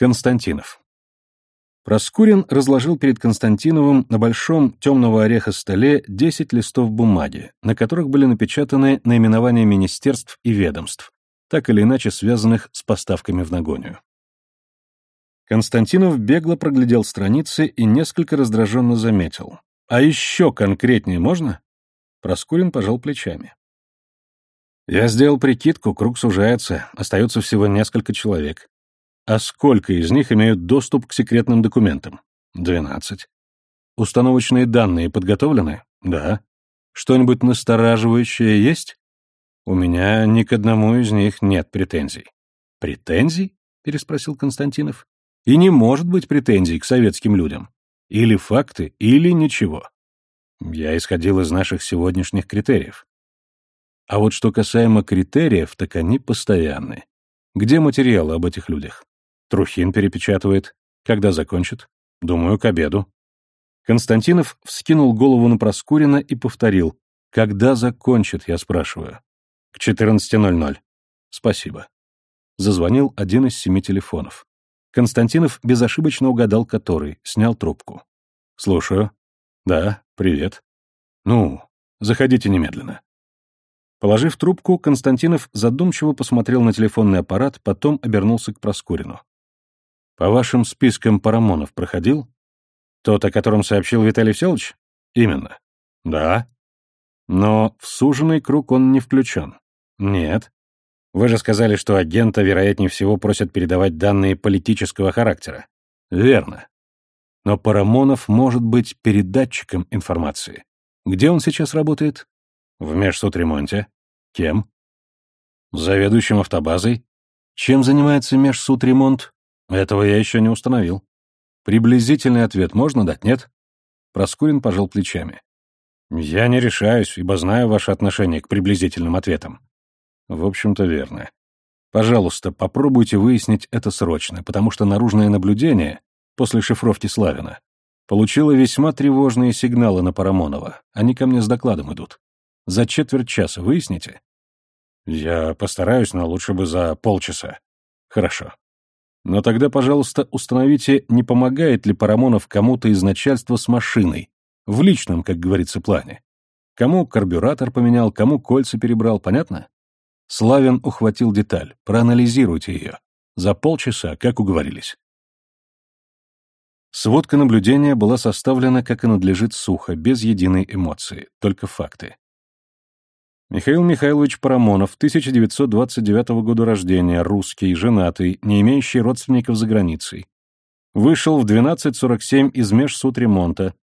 Константинов. Проскурин разложил перед Константиновым на большом темного ореха столе 10 листов бумаги, на которых были напечатаны наименования министерств и ведомств, так или иначе связанных с поставками в Нагонию. Константинов бегло проглядел страницы и несколько раздраженно заметил. «А еще конкретнее можно?» Проскурин пожал плечами. «Я сделал прикидку, круг сужается, остается всего несколько человек. А сколько из них имеют доступ к секретным документам? Двенадцать. Установочные данные подготовлены? Да. Что-нибудь настораживающее есть? У меня ни к одному из них нет претензий. Претензий? Переспросил Константинов. И не может быть претензий к советским людям. Или факты, или ничего. Я исходил из наших сегодняшних критериев. А вот что касаемо критериев, так они постоянны. Где материалы об этих людях? Трухин перепечатывает. Когда закончит? Думаю, к обеду. Константинов вскинул голову на Проскурина и повторил. Когда закончит, я спрашиваю. К 14.00. Спасибо. Зазвонил один из семи телефонов. Константинов безошибочно угадал который, снял трубку. Слушаю. Да, привет. Ну, заходите немедленно. Положив трубку, Константинов задумчиво посмотрел на телефонный аппарат, потом обернулся к Проскурину. По вашим спискам Парамонов проходил? Тот, о котором сообщил Виталий Всеволодович? Именно. Да. Но в суженный круг он не включен. Нет. Вы же сказали, что агента, вероятнее всего, просят передавать данные политического характера. Верно. Но Парамонов может быть передатчиком информации. Где он сейчас работает? В межсудремонте. Кем? Заведующим автобазой. Чем занимается межсудремонт? Этого я еще не установил. Приблизительный ответ можно дать, нет? Проскурин пожал плечами. Я не решаюсь, ибо знаю ваше отношение к приблизительным ответам. В общем-то, верно. Пожалуйста, попробуйте выяснить это срочно, потому что наружное наблюдение после шифровки Славина получило весьма тревожные сигналы на Парамонова. Они ко мне с докладом идут. За четверть часа выясните? Я постараюсь, но лучше бы за полчаса. Хорошо. Но тогда, пожалуйста, установите, не помогает ли Парамонов кому-то из начальства с машиной, в личном, как говорится, плане. Кому карбюратор поменял, кому кольца перебрал, понятно? Славин ухватил деталь, проанализируйте ее. За полчаса, как уговорились. Сводка наблюдения была составлена, как и надлежит, сухо, без единой эмоции, только факты. Михаил Михайлович Парамонов, 1929 года рождения, русский, женатый, не имеющий родственников за границей. Вышел в 12.47 из межсудремонта.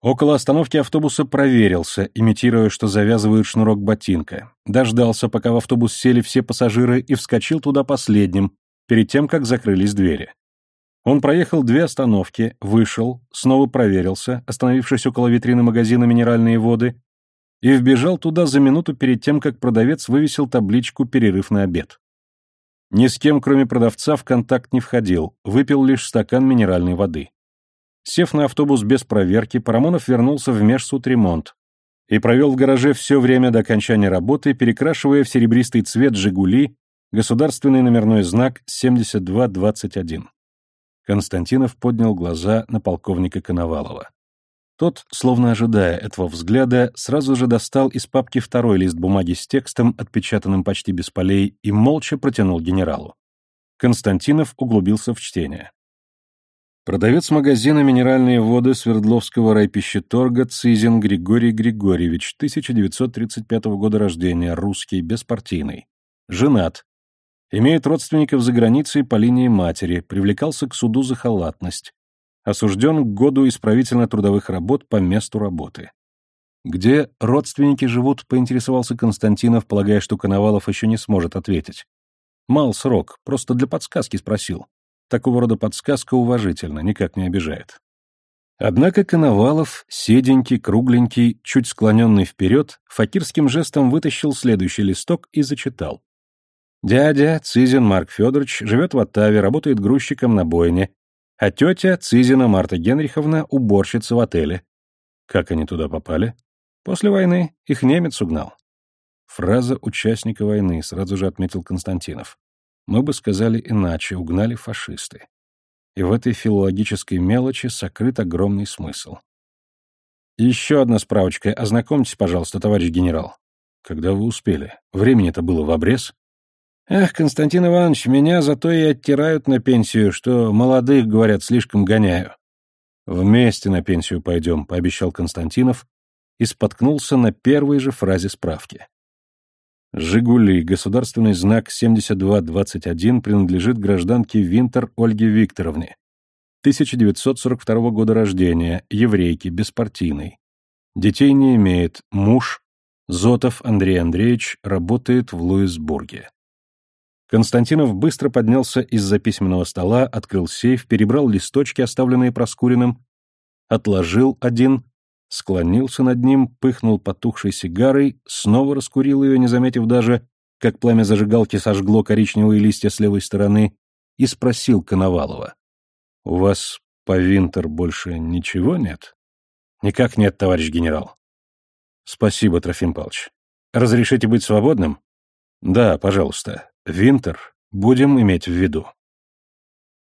Около остановки автобуса проверился, имитируя, что завязывают шнурок ботинка. Дождался, пока в автобус сели все пассажиры, и вскочил туда последним, перед тем, как закрылись двери. Он проехал две остановки, вышел, снова проверился, остановившись около витрины магазина «Минеральные воды», и вбежал туда за минуту перед тем, как продавец вывесил табличку «Перерыв на обед». Ни с кем, кроме продавца, в контакт не входил, выпил лишь стакан минеральной воды. Сев на автобус без проверки, Парамонов вернулся в межсудремонт и провел в гараже все время до окончания работы, перекрашивая в серебристый цвет «Жигули» государственный номерной знак 7221. Константинов поднял глаза на полковника Коновалова. Тот, словно ожидая этого взгляда, сразу же достал из папки второй лист бумаги с текстом, отпечатанным почти без полей, и молча протянул генералу. Константинов углубился в чтение. Продавец магазина «Минеральные воды» Свердловского райпищеторга Цизин Григорий Григорьевич, 1935 года рождения, русский, беспартийный. Женат. Имеет родственников за границей по линии матери, привлекался к суду за халатность осужден к году исправительно-трудовых работ по месту работы. Где родственники живут, поинтересовался Константинов, полагая, что Коновалов еще не сможет ответить. Мал срок, просто для подсказки спросил. Такого рода подсказка уважительна, никак не обижает. Однако Коновалов, седенький, кругленький, чуть склоненный вперед, факирским жестом вытащил следующий листок и зачитал. Дядя, Цизин Марк Федорович, живет в Оттаве, работает грузчиком на бойне, а тетя Цизина Марта Генриховна уборщица в отеле. Как они туда попали? После войны их немец угнал. Фраза участника войны, сразу же отметил Константинов. Мы бы сказали иначе, угнали фашисты. и в этой филологической мелочи сокрыт огромный смысл. Еще одна справочка. Ознакомьтесь, пожалуйста, товарищ генерал. Когда вы успели? Времени-то было в обрез. Эх, Константин Иванович, меня зато и оттирают на пенсию, что молодых, говорят, слишком гоняю. Вместе на пенсию пойдем, пообещал Константинов и споткнулся на первой же фразе справки. «Жигули», государственный знак 7221, принадлежит гражданке Винтер Ольге Викторовне. 1942 года рождения, еврейки, беспартийной. Детей не имеет, муж, Зотов Андрей Андреевич, работает в Луисбурге. Константинов быстро поднялся из-за письменного стола, открыл сейф, перебрал листочки, оставленные Проскуриным, отложил один склонился над ним, пыхнул потухшей сигарой, снова раскурил ее, не заметив даже, как пламя зажигалки сожгло коричневые листья с левой стороны, и спросил Коновалова. — У вас по Винтер больше ничего нет? — Никак нет, товарищ генерал. — Спасибо, Трофим Павлович. Разрешите быть свободным? — Да, пожалуйста. Винтер будем иметь в виду.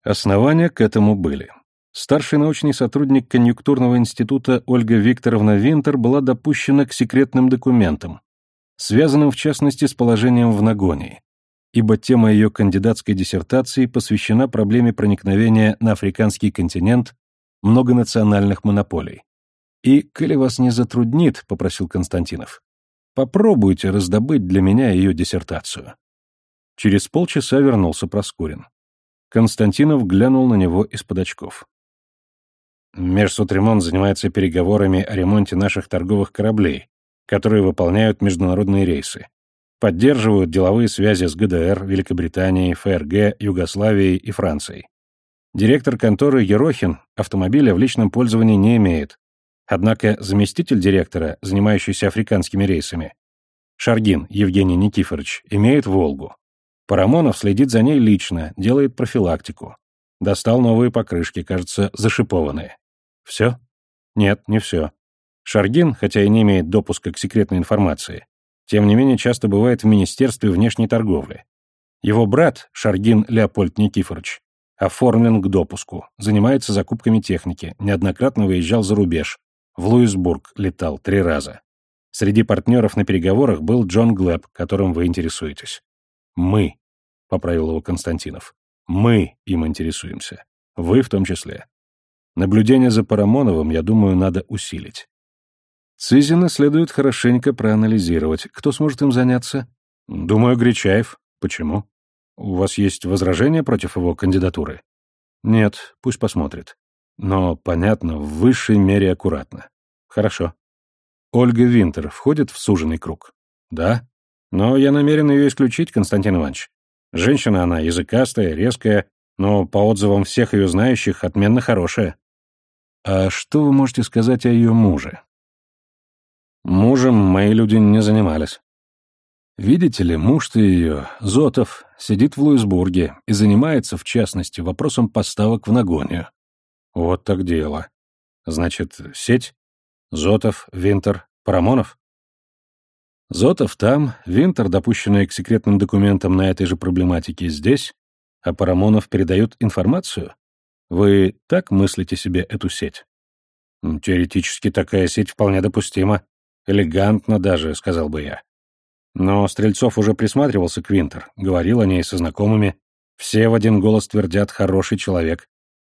Основания к этому были. Старший научный сотрудник конъюнктурного института Ольга Викторовна Винтер была допущена к секретным документам, связанным в частности с положением в Нагонии, ибо тема ее кандидатской диссертации посвящена проблеме проникновения на африканский континент многонациональных монополий. «И, коли вас не затруднит, — попросил Константинов, — попробуйте раздобыть для меня ее диссертацию». Через полчаса вернулся Проскурин. Константинов глянул на него из-под очков. Межсудремонт занимается переговорами о ремонте наших торговых кораблей, которые выполняют международные рейсы. Поддерживают деловые связи с ГДР, Великобританией, ФРГ, Югославией и Францией. Директор конторы Ерохин автомобиля в личном пользовании не имеет. Однако заместитель директора, занимающийся африканскими рейсами, Шаргин Евгений Никифорович, имеет «Волгу». Парамонов следит за ней лично, делает профилактику. Достал новые покрышки, кажется, зашипованные. Все? Нет, не все. Шаргин, хотя и не имеет допуска к секретной информации, тем не менее часто бывает в Министерстве внешней торговли. Его брат, Шаргин Леопольд Никифорович, оформлен к допуску, занимается закупками техники, неоднократно выезжал за рубеж, в Луисбург летал три раза. Среди партнеров на переговорах был Джон Глэб, которым вы интересуетесь. «Мы», — поправил его Константинов, — «мы им интересуемся. Вы в том числе. Наблюдение за Парамоновым, я думаю, надо усилить. Цизина следует хорошенько проанализировать. Кто сможет им заняться? Думаю, Гречаев. Почему? У вас есть возражения против его кандидатуры? Нет, пусть посмотрит. Но, понятно, в высшей мере аккуратно. Хорошо. Ольга Винтер входит в суженный круг? Да. Но я намерен ее исключить, Константин Иванович. Женщина она языкастая, резкая, но, по отзывам всех ее знающих, отменно хорошая. А что вы можете сказать о ее муже? Мужем мои люди не занимались. Видите ли, муж-то ее, Зотов, сидит в Луисбурге и занимается, в частности, вопросом поставок в Нагонию. Вот так дело. Значит, сеть? Зотов, Винтер, Парамонов? Зотов там, Винтер, допущенный к секретным документам на этой же проблематике, здесь, а Парамонов передает информацию? Вы так мыслите себе эту сеть? Теоретически такая сеть вполне допустима. Элегантно даже, сказал бы я. Но Стрельцов уже присматривался к Винтер, говорил о ней со знакомыми. Все в один голос твердят «хороший человек».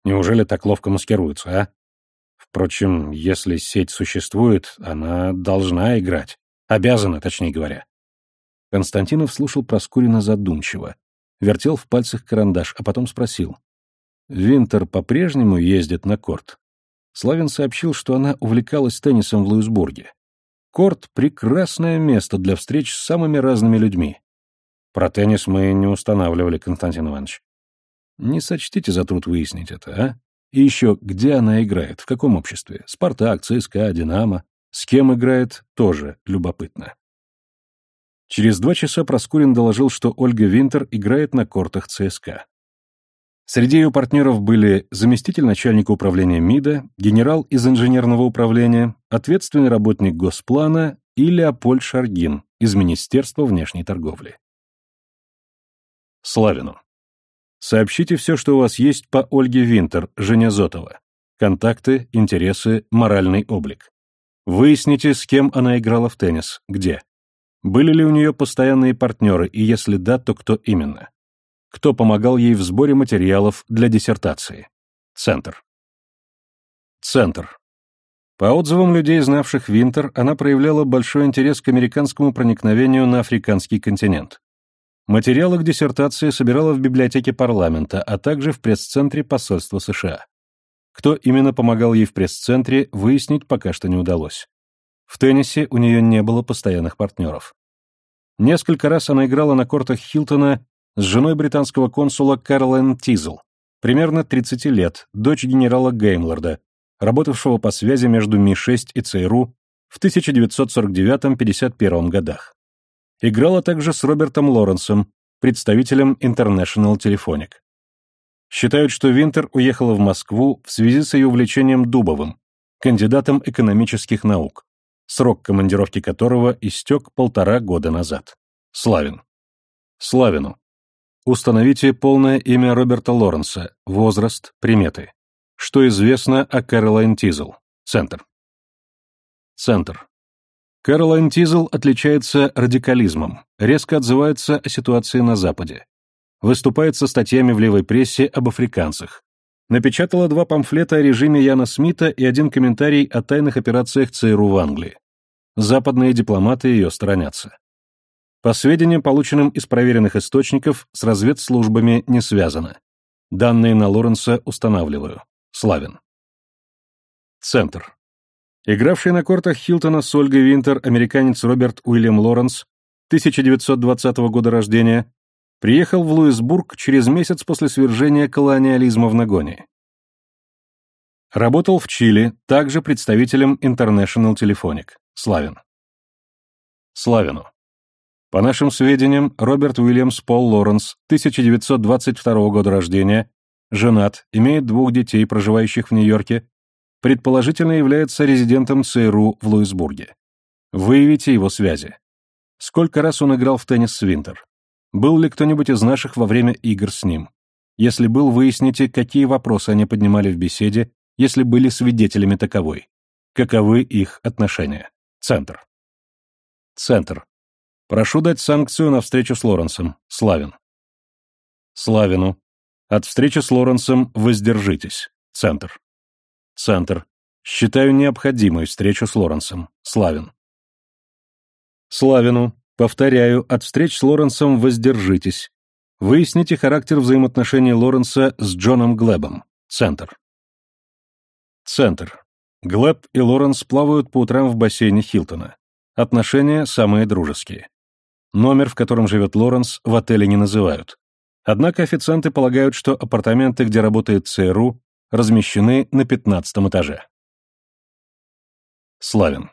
Неужели так ловко маскируется, а? Впрочем, если сеть существует, она должна играть. Обязана, точнее говоря. Константинов слушал Проскурина задумчиво, вертел в пальцах карандаш, а потом спросил. Винтер по-прежнему ездит на корт. Славин сообщил, что она увлекалась теннисом в Луисбурге. Корт — прекрасное место для встреч с самыми разными людьми. Про теннис мы не устанавливали, Константин Иванович. Не сочтите за труд выяснить это, а? И еще, где она играет, в каком обществе? Спартак, ЦСКА, Динамо. С кем играет, тоже любопытно. Через два часа Проскурин доложил, что Ольга Винтер играет на кортах ЦСКА. Среди ее партнеров были заместитель начальника управления МИДа, генерал из инженерного управления, ответственный работник Госплана и Леопольд Шаргин из Министерства внешней торговли. Славину. Сообщите все, что у вас есть по Ольге Винтер, жене Зотова. Контакты, интересы, моральный облик. Выясните, с кем она играла в теннис, где. Были ли у нее постоянные партнеры, и если да, то кто именно? Кто помогал ей в сборе материалов для диссертации? Центр. Центр. По отзывам людей, знавших Винтер, она проявляла большой интерес к американскому проникновению на африканский континент. Материалы к диссертации собирала в библиотеке парламента, а также в пресс-центре посольства США. Кто именно помогал ей в пресс-центре, выяснить пока что не удалось. В теннисе у нее не было постоянных партнеров. Несколько раз она играла на кортах Хилтона с женой британского консула Кэролайн Тизл, примерно 30 лет, дочь генерала Геймлорда, работавшего по связи между Ми-6 и ЦРУ в 1949-51 годах. Играла также с Робертом Лоренсом, представителем International Telephonic. Считают, что Винтер уехала в Москву в связи с ее увлечением Дубовым, кандидатом экономических наук, срок командировки которого истек полтора года назад. Славин. Славину. Установите полное имя Роберта Лоренса, возраст, приметы. Что известно о Кэролайн Тизл? Центр. Центр. Кэролайн Тизл отличается радикализмом, резко отзывается о ситуации на Западе. Выступает со статьями в левой прессе об африканцах. Напечатала два памфлета о режиме Яна Смита и один комментарий о тайных операциях ЦРУ в Англии. Западные дипломаты ее сторонятся. По сведениям, полученным из проверенных источников, с разведслужбами не связано. Данные на Лоренса устанавливаю. Славин. Центр. Игравший на кортах Хилтона с Ольгой Винтер американец Роберт Уильям Лоренс, 1920 года рождения, приехал в Луисбург через месяц после свержения колониализма в Нагоне. Работал в Чили, также представителем International Telephonic. Славин. Славину. По нашим сведениям, Роберт Уильямс Пол Лоренс, 1922 года рождения, женат, имеет двух детей, проживающих в Нью-Йорке, предположительно является резидентом ЦРУ в Луисбурге. Выявите его связи. Сколько раз он играл в теннис с Винтер? Был ли кто-нибудь из наших во время игр с ним? Если был, выясните, какие вопросы они поднимали в беседе, если были свидетелями таковой. Каковы их отношения? Центр. Центр. Прошу дать санкцию на встречу с Лоренсом. Славин. Славину. От встречи с Лоренсом воздержитесь. Центр. Центр. Считаю необходимой встречу с Лоренсом. Славин. Славину. Повторяю, от встреч с Лоренсом воздержитесь. Выясните характер взаимоотношений Лоренса с Джоном Глебом. Центр. Центр. Глеб и Лоренс плавают по утрам в бассейне Хилтона. Отношения самые дружеские. Номер, в котором живет Лоренс, в отеле не называют. Однако официанты полагают, что апартаменты, где работает ЦРУ, размещены на пятнадцатом этаже. Славин.